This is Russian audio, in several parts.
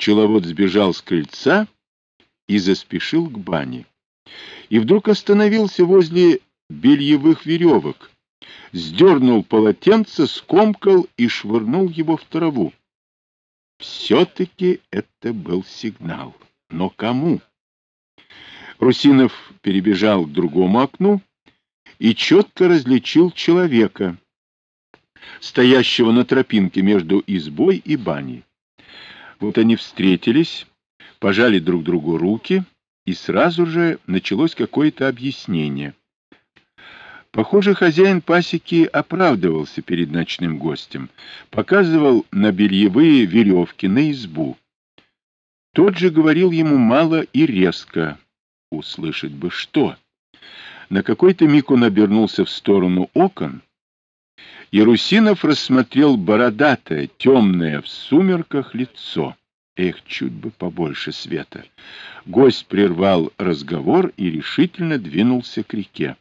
Пчеловод сбежал с крыльца и заспешил к бане. И вдруг остановился возле бельевых веревок, сдернул полотенце, скомкал и швырнул его в траву. Все-таки это был сигнал. Но кому? Русинов перебежал к другому окну и четко различил человека, стоящего на тропинке между избой и баней. Вот они встретились, пожали друг другу руки, и сразу же началось какое-то объяснение. Похоже, хозяин пасеки оправдывался перед ночным гостем, показывал на бельевые веревки на избу. Тот же говорил ему мало и резко. Услышать бы что. На какой-то миг он обернулся в сторону окон. Ярусинов рассмотрел бородатое, темное в сумерках лицо. Эх, чуть бы побольше света. Гость прервал разговор и решительно двинулся к реке.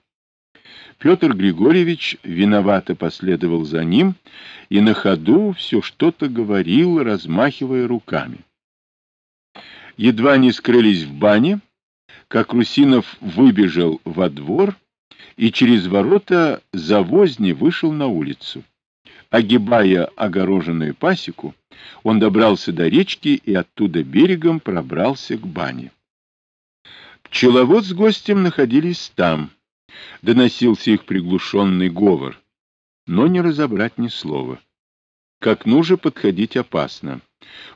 Петр Григорьевич виновато последовал за ним и на ходу все что-то говорил, размахивая руками. Едва не скрылись в бане, как Русинов выбежал во двор и через ворота завозни вышел на улицу. Огибая огороженную пасеку, он добрался до речки и оттуда берегом пробрался к бане. Пчеловод с гостем находились там. Доносился их приглушенный говор, но не разобрать ни слова. К окну же подходить опасно.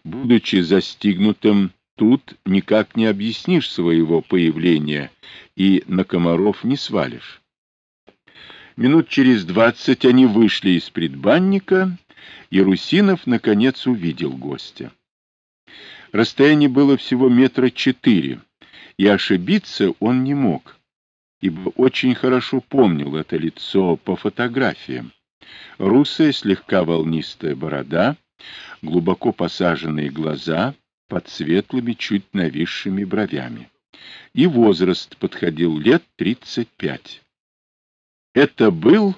Будучи застигнутым, тут никак не объяснишь своего появления и на комаров не свалишь. Минут через двадцать они вышли из предбанника, и Русинов, наконец, увидел гостя. Расстояние было всего метра четыре, и ошибиться он не мог, ибо очень хорошо помнил это лицо по фотографиям. Русая, слегка волнистая борода, глубоко посаженные глаза под светлыми, чуть нависшими бровями. И возраст подходил лет тридцать пять. Это был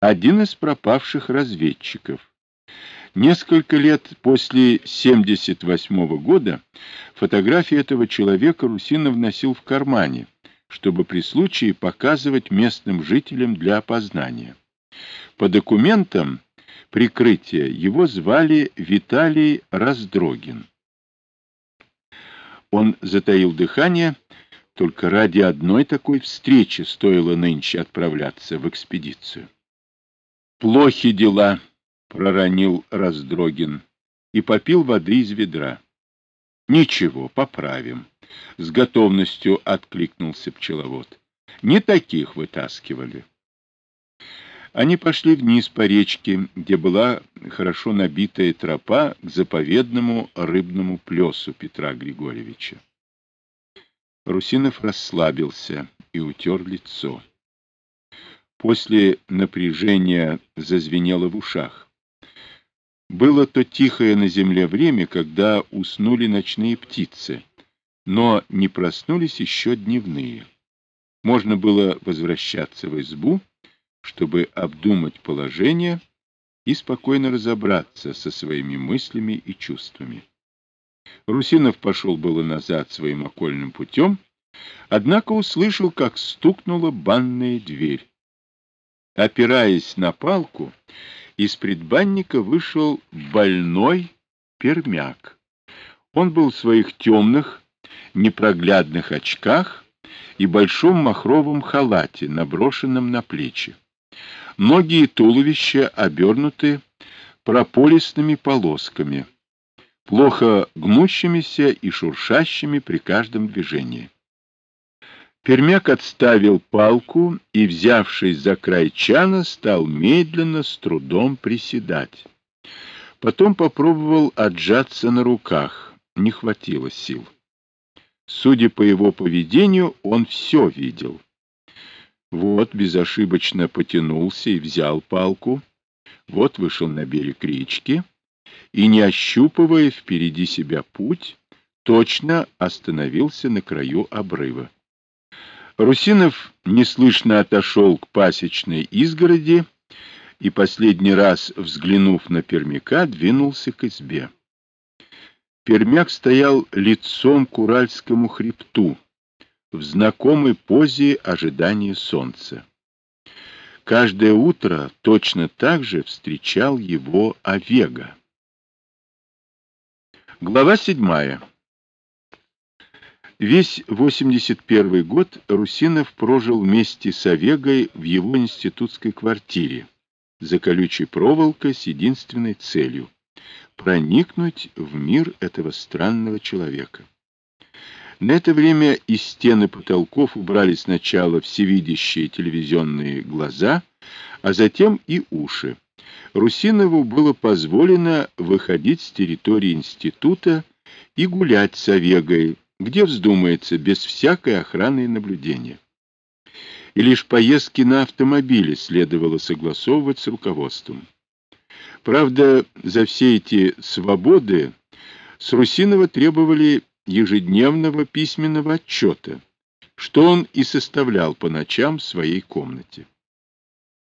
один из пропавших разведчиков. Несколько лет после 78 года фотографии этого человека Русинов носил в кармане, чтобы при случае показывать местным жителям для опознания. По документам прикрытия его звали Виталий Раздрогин. Он затаил дыхание, только ради одной такой встречи стоило нынче отправляться в экспедицию. Плохи дела, — проронил Раздрогин и попил воды из ведра. — Ничего, поправим, — с готовностью откликнулся пчеловод. — Не таких вытаскивали. Они пошли вниз по речке, где была хорошо набитая тропа к заповедному рыбному плесу Петра Григорьевича. Русинов расслабился и утер лицо. После напряжения зазвенело в ушах. Было то тихое на земле время, когда уснули ночные птицы, но не проснулись еще дневные. Можно было возвращаться в избу, чтобы обдумать положение и спокойно разобраться со своими мыслями и чувствами. Русинов пошел было назад своим окольным путем, однако услышал, как стукнула банная дверь. Опираясь на палку, из предбанника вышел больной пермяк. Он был в своих темных, непроглядных очках и большом махровом халате, наброшенном на плечи. Ноги и туловище обернуты прополисными полосками, плохо гнущимися и шуршащими при каждом движении. Пермяк отставил палку и, взявшись за край чана, стал медленно, с трудом приседать. Потом попробовал отжаться на руках. Не хватило сил. Судя по его поведению, он все видел. Вот безошибочно потянулся и взял палку. Вот вышел на берег речки и, не ощупывая впереди себя путь, точно остановился на краю обрыва. Русинов неслышно отошел к пасечной изгороди и, последний раз взглянув на пермяка, двинулся к избе. Пермяк стоял лицом к Уральскому хребту, в знакомой позе ожидания солнца. Каждое утро точно так же встречал его Овега. Глава седьмая. Весь 81 год Русинов прожил вместе с Овегой в его институтской квартире, за колючей проволокой с единственной целью — проникнуть в мир этого странного человека. На это время из стены потолков убрали сначала всевидящие телевизионные глаза, а затем и уши. Русинову было позволено выходить с территории института и гулять с Овегой, где вздумается, без всякой охраны и наблюдения. И лишь поездки на автомобиле следовало согласовывать с руководством. Правда, за все эти свободы с Русинова требовали ежедневного письменного отчета, что он и составлял по ночам в своей комнате.